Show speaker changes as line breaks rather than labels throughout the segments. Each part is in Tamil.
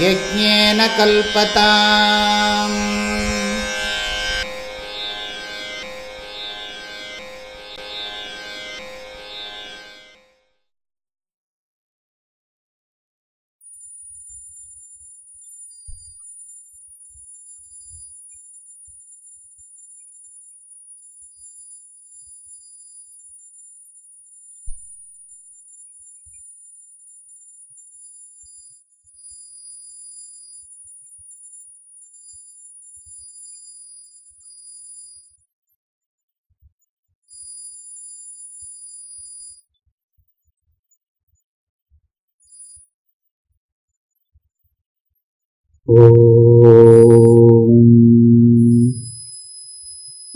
यज्ञेन कल्पताम्।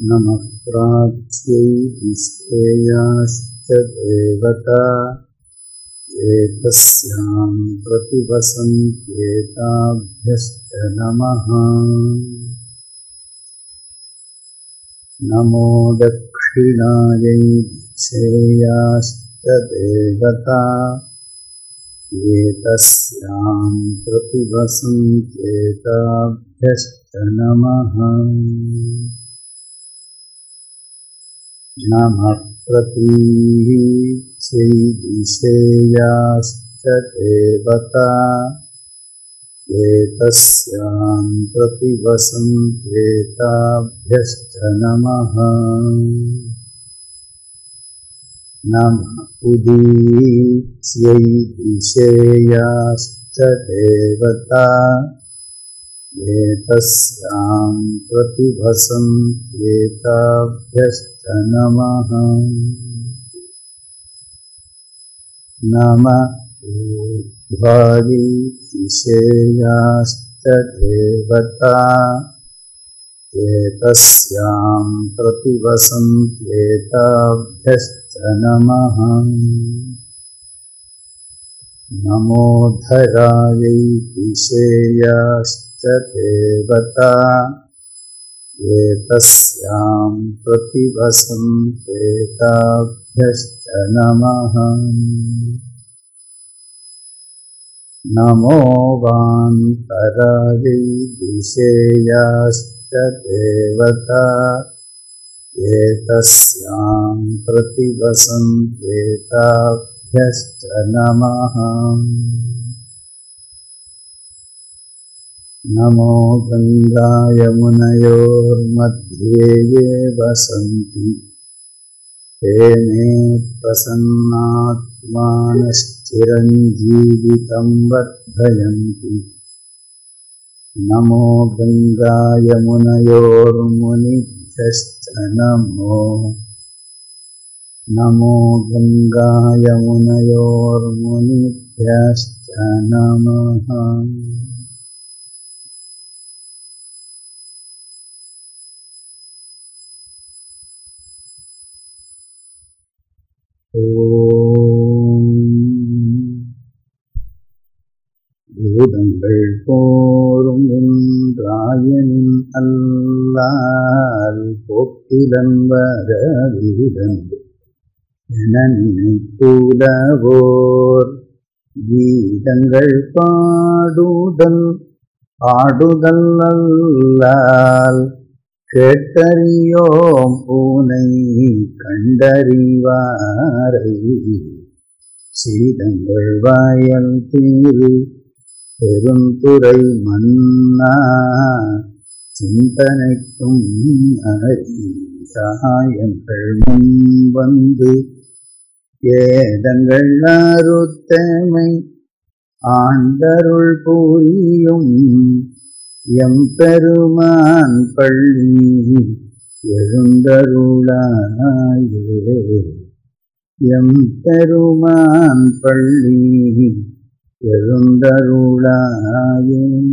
नमः प्राच्यै विश्वेयाश्च देवता एतस्यां प्रतिवसन्त्येताभ्यश्च नमः। नमो दक्षिणायै दिशेयाश्च देवता एतस्यां प्रतिवसन्त्येताभ्यश्च नमः दिशेयाश्च देवता एतस्यां प्रतिवसन्त्येताभ्यश्च नमः नमः उदीच्यै दिशेयाश्च देवता। एतस्यां प्रतिभसन्त्येताभ्यश्च नमः नम दिशेयाश्च देवता। एतस्यां प्रतिवसन्त्येताभ्यश्च नमो। धरायै विषेयाश्च देवता एतस्याम् प्रतिवसन्तेताभ्यश्च नमः। नमो वान्तरायै विषेयाश्च देवता एतस्यां प्रतिवसन्त्येताभ्यश्च नमः नमो गङ्गायमुनयोर्मध्ये ये वसन्ति। ते मे प्रसन्नात्मानश्चिरञ्जीवितं वर्धयन्ति। नमो गङ्गायमुनयोर्मुनिभ्यश्च नमो नमो गङ्गायमुनयोर्मुनिभ्यश्च नमः பூதங்கள் போரும் என்றாயனின் அல்லால் போக்கிலன் வர என நினைத்துலவோர் கீதங்கள் பாடுதல் பாடுதல் அல்லால் கேட்டறியோம் பூனை கண்டறிவாரை. சீதங்கள் வாயல் தீரு பெருந்துறை மன்னா சிந்தனைக்கும் அறிசாயங்கள் முன் வந்து ஏதங்கள் அறுத்தமை ஆண்டருள் புரியும். எம் பெருமான் பள்ளி எழுந்தருளாயே. எம் பெருமான் பள்ளி எழுந்தருளாயே.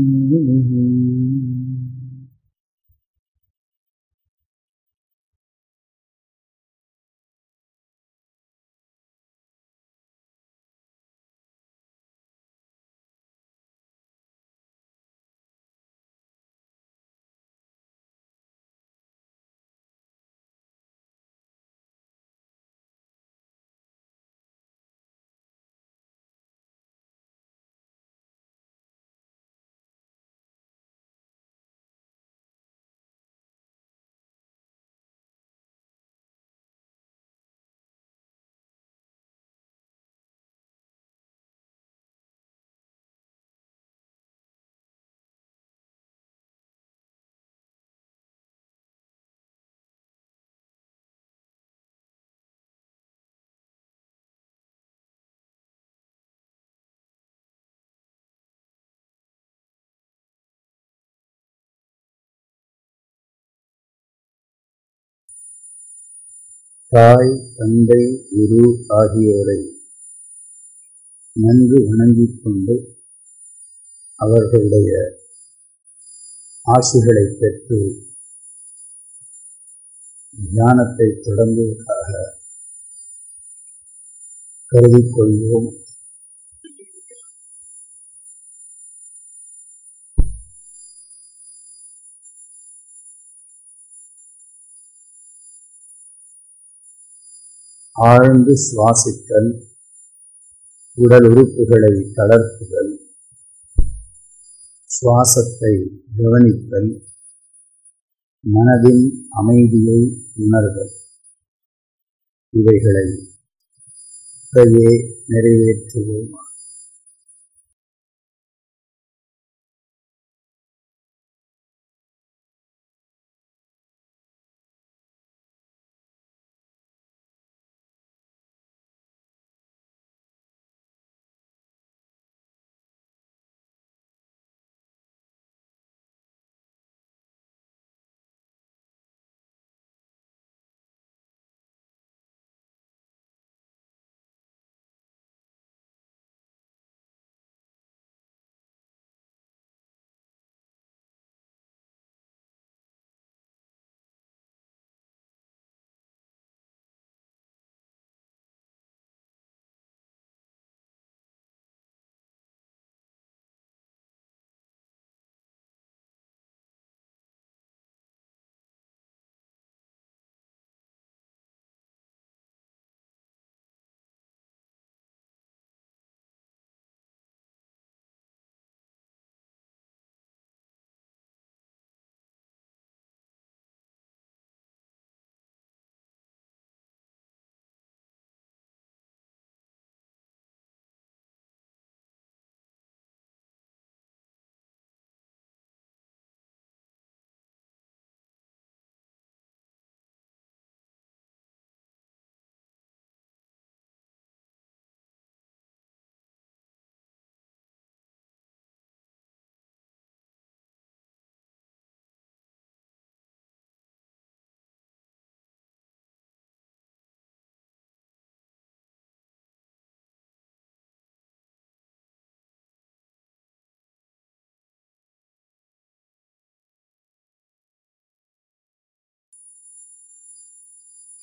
தாய் தந்தை குரு ஆகியோரை நன்கு வணங்கிக் கொண்டு அவர்களுடைய ஆசிகளை பெற்று தியானத்தை தொடங்குவதாக கருதிக்கொள்வோம். ஆழ்ந்து சுவாசித்தல் உடல் உறுப்புகளை தளர்த்துதல் சுவாசத்தை கவனித்தல் மனதின் அமைதியை உணர்தல். இவைகளை இப்பயே நிறைவேற்றுவோம்.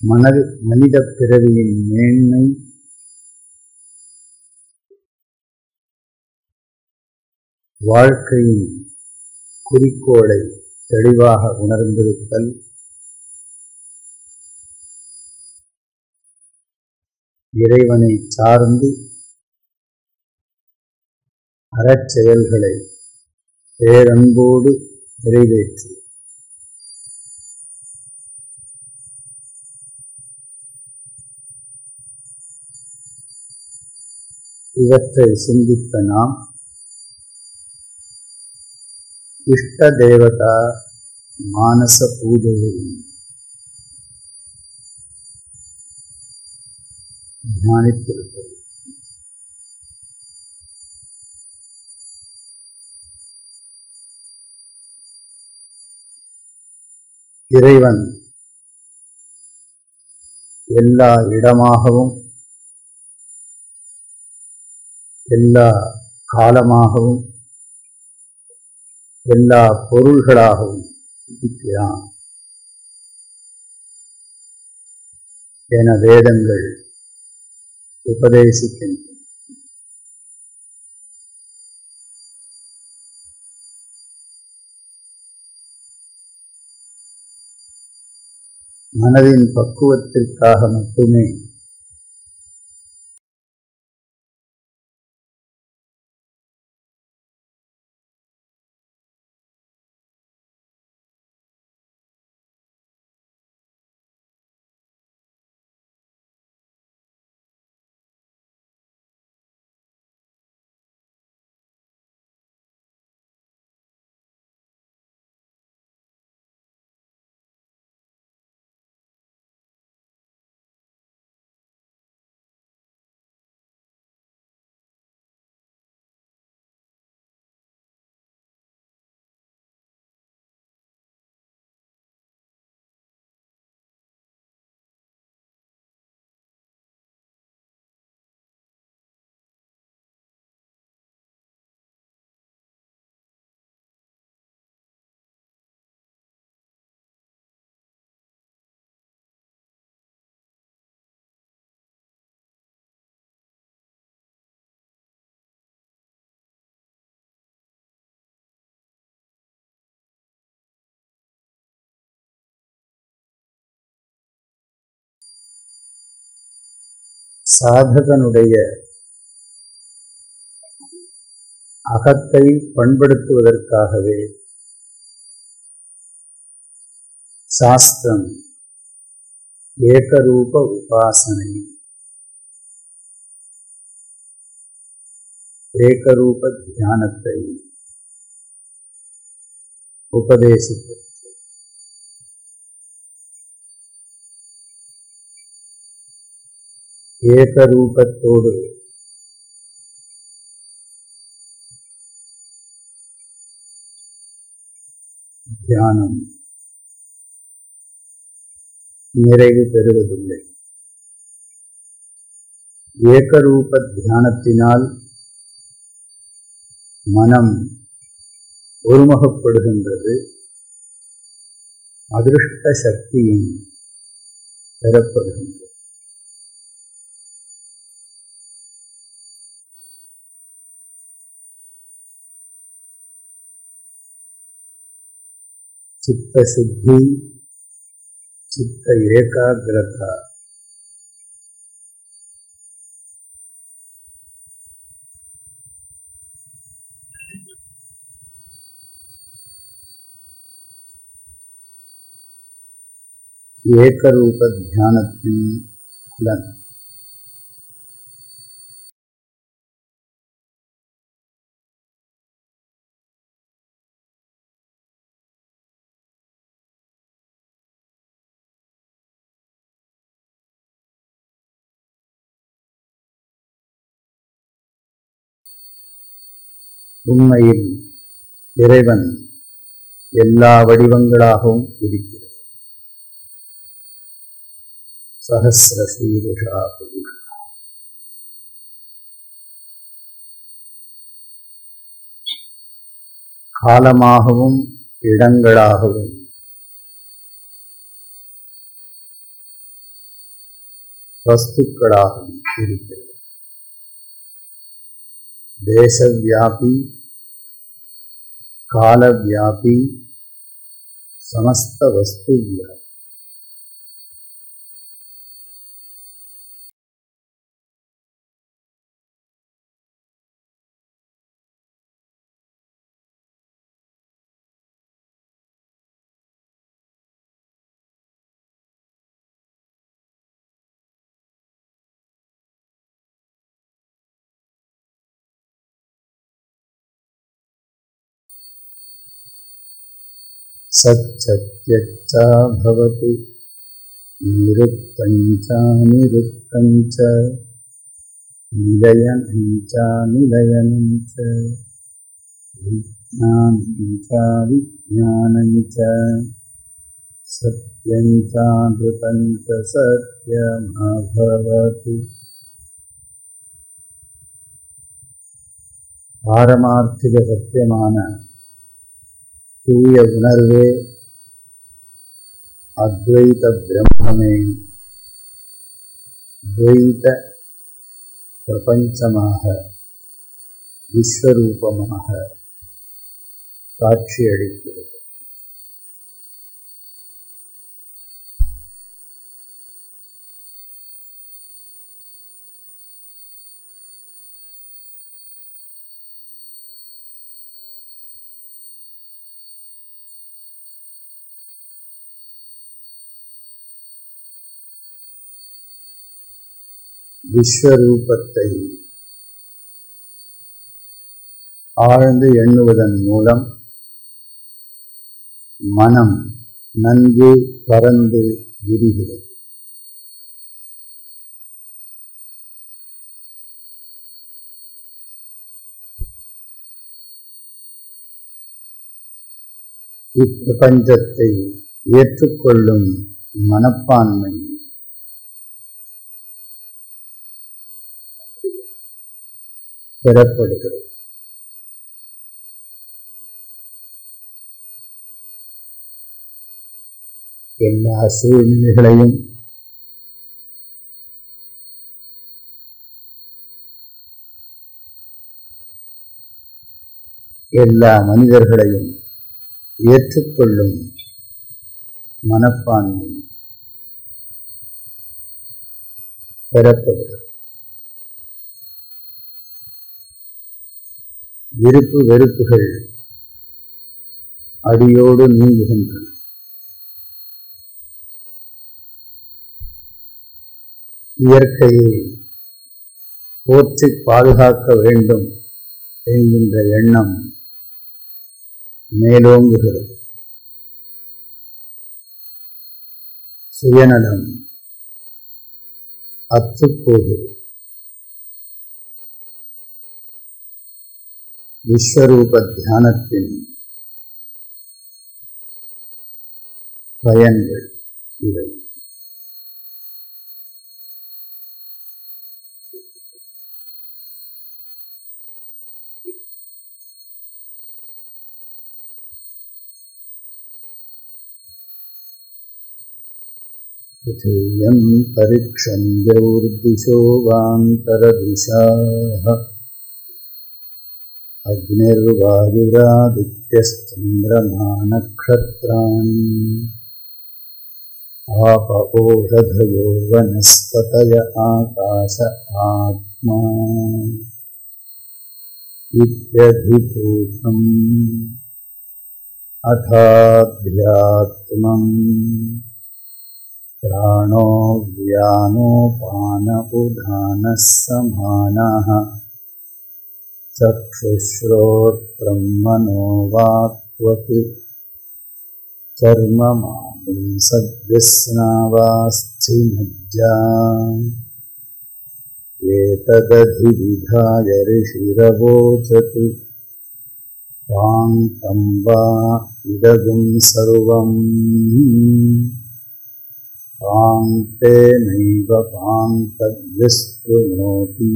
மனது மனித பிறவியின் மேன்மை. வாழ்க்கையின் குறிக்கோளை தெளிவாக உணர்ந்திருத்தல். இறைவனை சார்ந்து அறச்செயல்களை பேரன்போடு நிறைவேற்று. இவற்றை சிந்தித்த நாம் இஷ்ட தேவதா மானச பூஜையில் தியானித்திருப்பது இறைவன் எல்லா இடமாகவும் எல்லா காலமாகவும் எல்லா பொருள்களாகவும் இருக்கிறான் என வேதங்கள் உபதேசிக்கின்றன. மனதின் பக்குவத்திற்காக மட்டுமே சாதகனுடைய அகத்தை பண்படுத்துவதற்காகவே சாஸ்திரம் ஏகரூப உபாசனை ஏகரூப தியானத்தை உபதேசித்தது ஏகரூபத்தோடு. தியானம். நிறைவு பெறுவதில்லை. ஏகரூப தியானத்தினால் மனம் ஒருமுகப்படுகின்றது. அதிருஷ்ட சக்தியும் பெறப்படுகின்றது. चित्त शुद्धि चित्त एकाग्रता। एक ಏಕರೂಪ ಧ್ಯಾನಕ್ಕೆ ಕುಲನ್ உண்மையில் இறைவன் எல்லா வடிவங்களாகவும் இருக்கிறது. சகசிர சீருஷா புருஷா காலமாகவும் இடங்களாகவும் வஸ்துக்களாகவும் இருக்கிறது. దేశవ్యాపి కాలవ్యాపి సమస్త వస్తువ్యాపి भवतु। निरुक्तं चा निरुक्तं च विज्ञानं चाविज्ञानं च सत्यं चानृतं च सत्यमभवतु। पारमार्थिकसत्यमान தூய உணர்வே அத்வைத பிரம்மமே. துவைத பிரபஞ்சமாக விஸ்வரூபமாக காட்சியளிக்கிறது விஸ்வரூபத்தை ஆழ்ந்து எண்ணுவதன் மூலம் மனம் நன்கு பறந்து விரிகிறது இப்பிரபஞ்சத்தை ஏற்றுக்கொள்ளும் மனப்பான்மை பெறப்படுகிறது. எல்லா சூழ்நிலைகளையும் எல்லா மனிதர்களையும் ஏற்றுக்கொள்ளும் மனப்பான்மை பெறப்படுகிறது. விருப்பு வெறுப்புகள். அடியோடு நீங்குகின்றன. இயற்கையை போற்றி பாதுகாக்க வேண்டும் என்கின்ற எண்ணம் மேலோங்குகிறது. சுயநலம் அத்துப்போகிறது. விஸ்வரூப தியானத்தின் பயன்கள் இவை पृथिव्यं परिक्षन्द्यौर्दिशो वान्तरदिशाः अग्निर्वायुरादित्यश्चन्द्रमानक्षत्राणि। आप ओषधयो वनस्पतय आकाश आत्मा। इत्यधिभूतम् अथाध्यात्मम् प्राणो उदानः समानः चक्षुश्रोत्रं मनो वा त्वत् चर्ममामिंसद्विश्नावास्थिमद्या एतदधिविधाय रिषिरवोचत् पान्तम् वा इदगुं सर्वम्। पाङ्के नैव पां तद्विस्तृणोती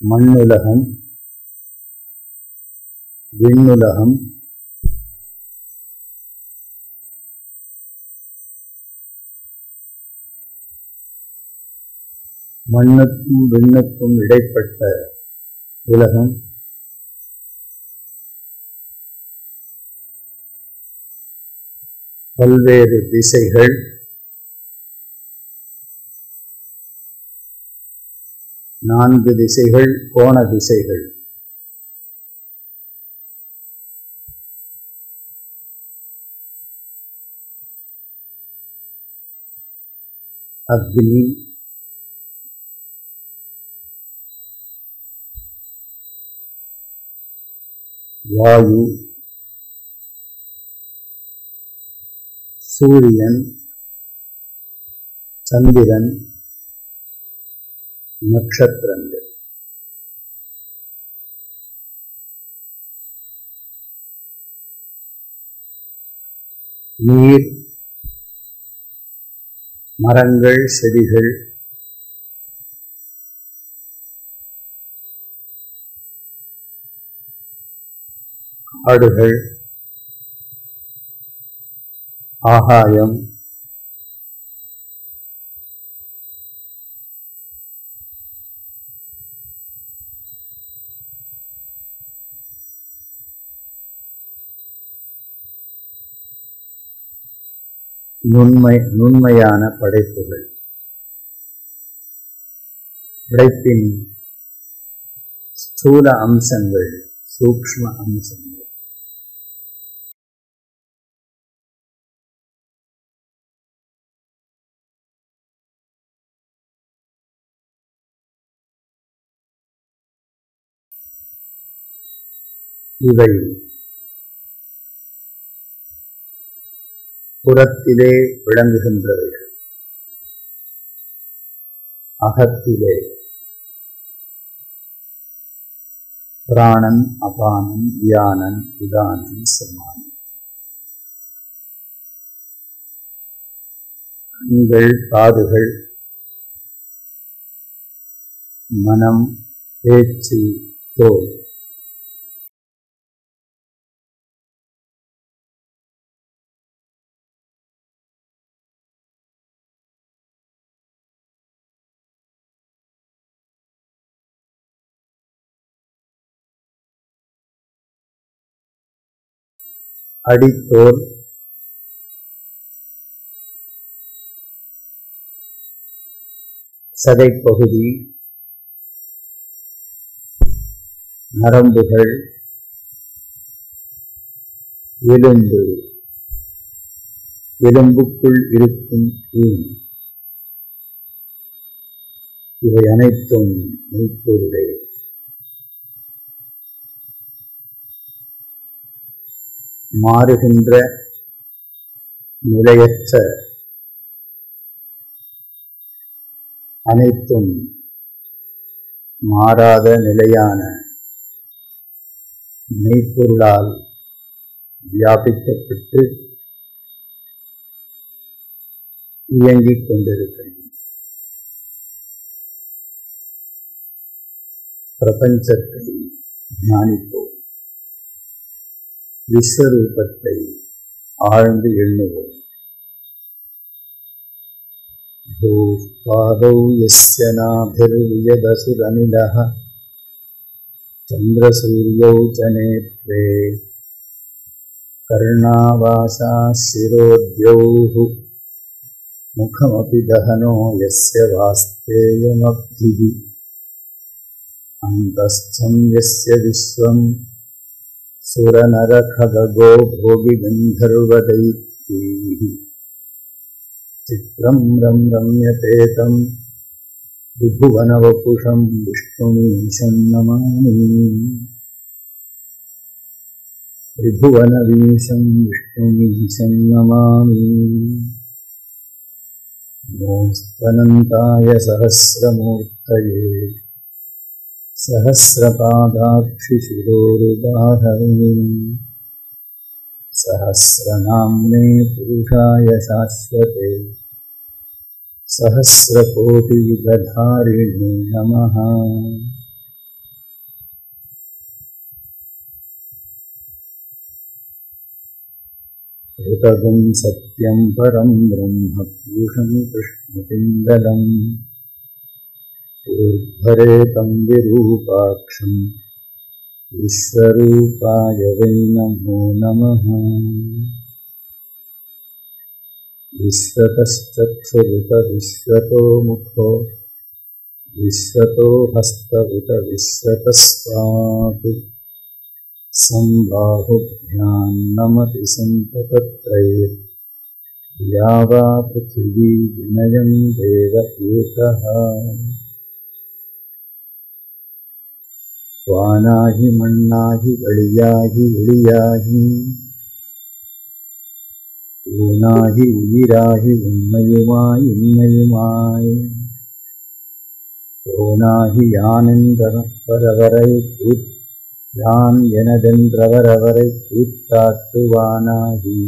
மண்ணுலகம் விண்ணுலகம் மண்ணுக்கும் விண்ணுக்கும் இடைப்பட்ட உலகம். பல்வேறு திசைகள் நான்கு திசைகள் கோண திசைகள். அக்னி. வாயு. சூரியன். சந்திரன். நட்சத்திரங்கள். நீர் மரங்கள் செடிகள் காடுகள் ஆகாயம் நுண்மை நுண்மையான படைப்புகள். படைப்பின் ஸ்தூல அம்சங்கள் சூக்ம அம்சங்கள். இவை புறத்திலே விளங்குகின்றவைகள். அகத்திலே. பிராணன் அபானன் வியானன் விதானம் சம்மானம் கண்கள் காதுகள் மனம் பேச்சு தோல். அடித்தோர். சதைப்பகுதி. நரம்புகள். எலும்பு. எலும்புக்குள் இருக்கும் தீம் இவை அனைத்தும் மெய்ப்பொருளே மாறுகின்ற நிலையற்ற அனைத்தும் மாறாத நிலையான மெய்ப்பொருளால் வியாபிக்கப்பட்டு இயங்கிக் கொண்டிருக்கின்றன. பிரபஞ்சத்தை தியானிப்போம். விஸ்வரூபத்தை ஆழ்ந்து எண்ணுவோம் भूपादौ यस्य नाभिर्वियदसुरनिलः चन्द्रसूर्यौ च नेत्रे कर्णावासाः शिरोद्यौः मुखमपि दहनो यस्य वास्तेयमब्धिः अन्तस्थं यस्य विश्वं सुरनरखगो भोगिगन्धर्वदैत्यैः चित्रं रं रम्यते तं विभुवनवपुषं विष्णुमीशं नमामि। त्रिभुवनवीशं विष्णुमीशं नमामि। नमोऽस्त्वनन्ताय सहस्रमूर्तये सहस्रपादाक्षिशिरोरुदाहवे सहस्रनाम्ने पुरुषाय शाश्वते। सहस्रकोटियुगधारिणे नमः। ऋतगुं सत्यं परं ब्रह्म पूषं कृष्णपिङ्गलम् ऊर्ध्वरेतं विरूपाक्षं विश्वरूपाय वै नमो। नमः विश्वतश्चक्षुरुत विश्वतो मुखो विश्वतो हस्तउत विश्वतस्वात् सम्बाहुभ्यां नमति वा पृथिवी विनयं देव एकः வானாகி மண்ணாகி வழியாகி ஒளியாகி ஊனாகி உயிராகி உண்மையுமாய் உண்மையுமாய் ஓனாகி யானென்றவரவரை யான் எனதென்றவரவரை கூத்தாட்டுவானாகி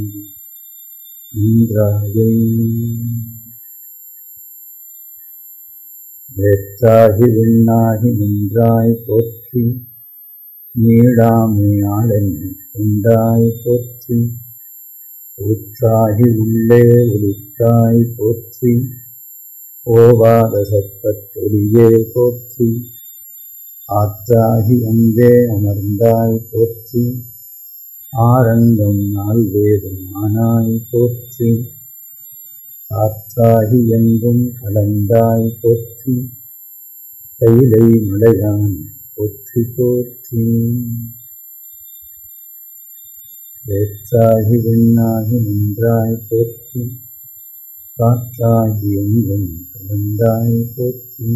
இன்றாயை. வேற்றாகி விண்ணாகி நின்றாய் போற்றி நீடாமையாளன் உண்டாய் போற்றி ஊற்றாகி உள்ளே உளித்தாய் போற்றி ஓவாத சற்பத்தொழியே போற்றி ஆற்றாகி அங்கே அமர்ந்தாய் போற்றி ஆரங்கம் நால்வேதும் ஆனாய் போற்றி காற்றாகி எங்கும் கலந்தாய் போற்றி. கைலை மலையான் போற்றி போற்றி. வேற்றாகி வெண்ணாகி நின்றாய் போற்றி. காற்றாகி எங்கும் கலந்தாய் போற்றி.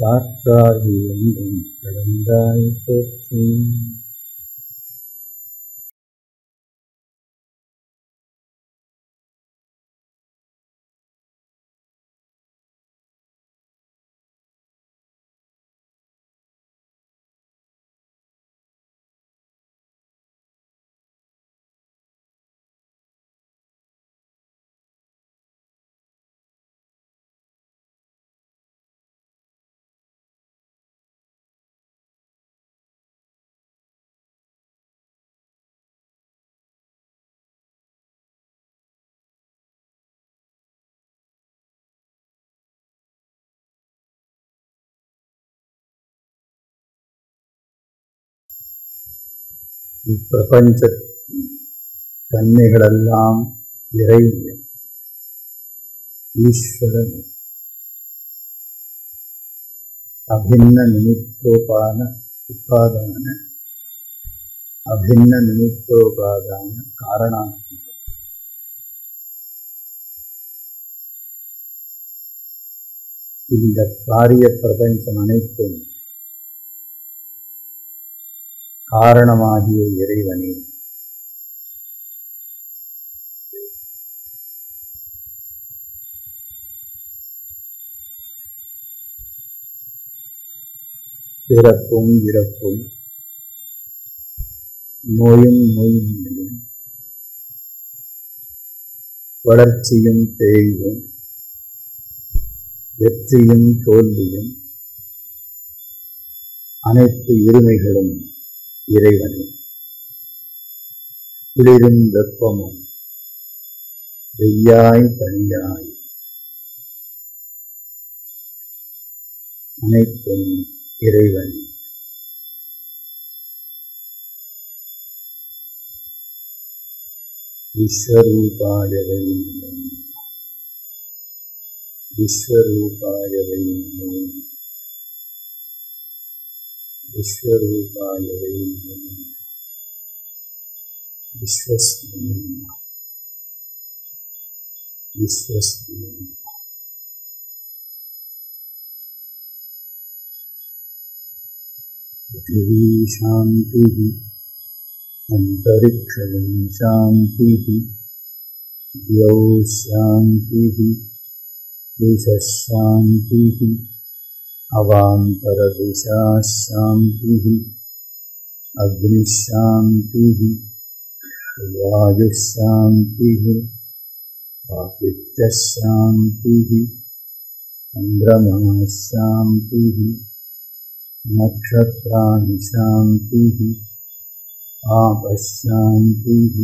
காற்றாகி எங்கும் கலந்தாய் போற்றி. இப்பிரபஞ்ச தன்மைகளெல்லாம் இறைவிய ஈஸ்வரன். அபின்ன நிமித்தோபான உபாதான அபின்ன நிமித்தோபாதான காரணாத்மக இந்த காரிய பிரபஞ்சம் அனைத்தும் காரணமாகிய இறைவனே. பிறப்பும் இறப்பும் நோயும் நோயும் வளர்ச்சியும் தேய்வும். வெற்றியும் தோல்வியும் அனைத்து இருமைகளும் இறைவனே. குளிரும் வெப்பமும் வெய்யாய் பனியாய். அனைத்தும் இறைவன். விஸ்வரூபாய வை விஸ்வரூபாய வை ವಿಶ್ವರೂಪಾಯವೇನ ವಿಶ್ವಸ್ಮಯ ವಿಶ್ವಸ್ಮಯ पृथिवी शांति अंतरिक्षण शांति द्यौ शांति देश शांति अवान्तरदिशा शान्तिः अग्निशान्तिः वायुशान्तिः आदित्यशान्तिः चन्द्रमा शान्तिः नक्षत्राणि शान्तिः आपशान्तिः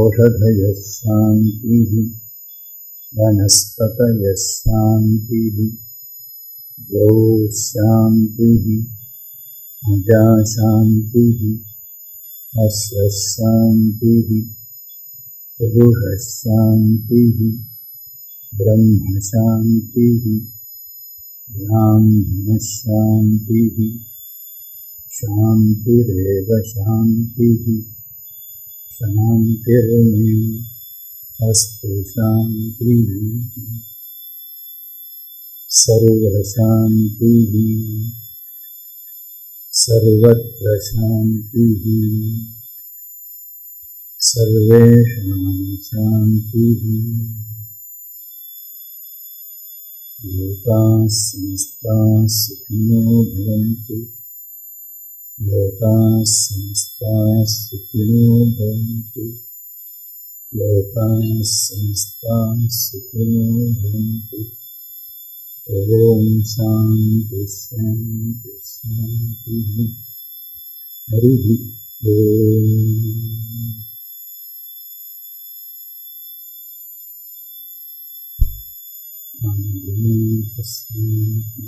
ओषधयः शान्तिः वनस्पतयः शान्तिः शान्तिः। अजाशान्तिः अस्य शान्तिः। पुरुषः शान्तिः। ब्रह्मशान्तिः ब्राह्मणशान्तिः शान्तिरेव शान्तिः। शान्तिर्मे अस्तु शान्तिः सर्वशान्तिः। सर्वत्र शान्तिः। सर्वेषां शान्तिः। लोकाः संस्थाः सुखिनो भवन्तु। लोकाः संस्थाः सुखिनो भवन्तु। लोकाः संस्थाः सुखिनो भवन्तु। Om Shanti Shanti Shanti Harihi Om Om Shanti Shanti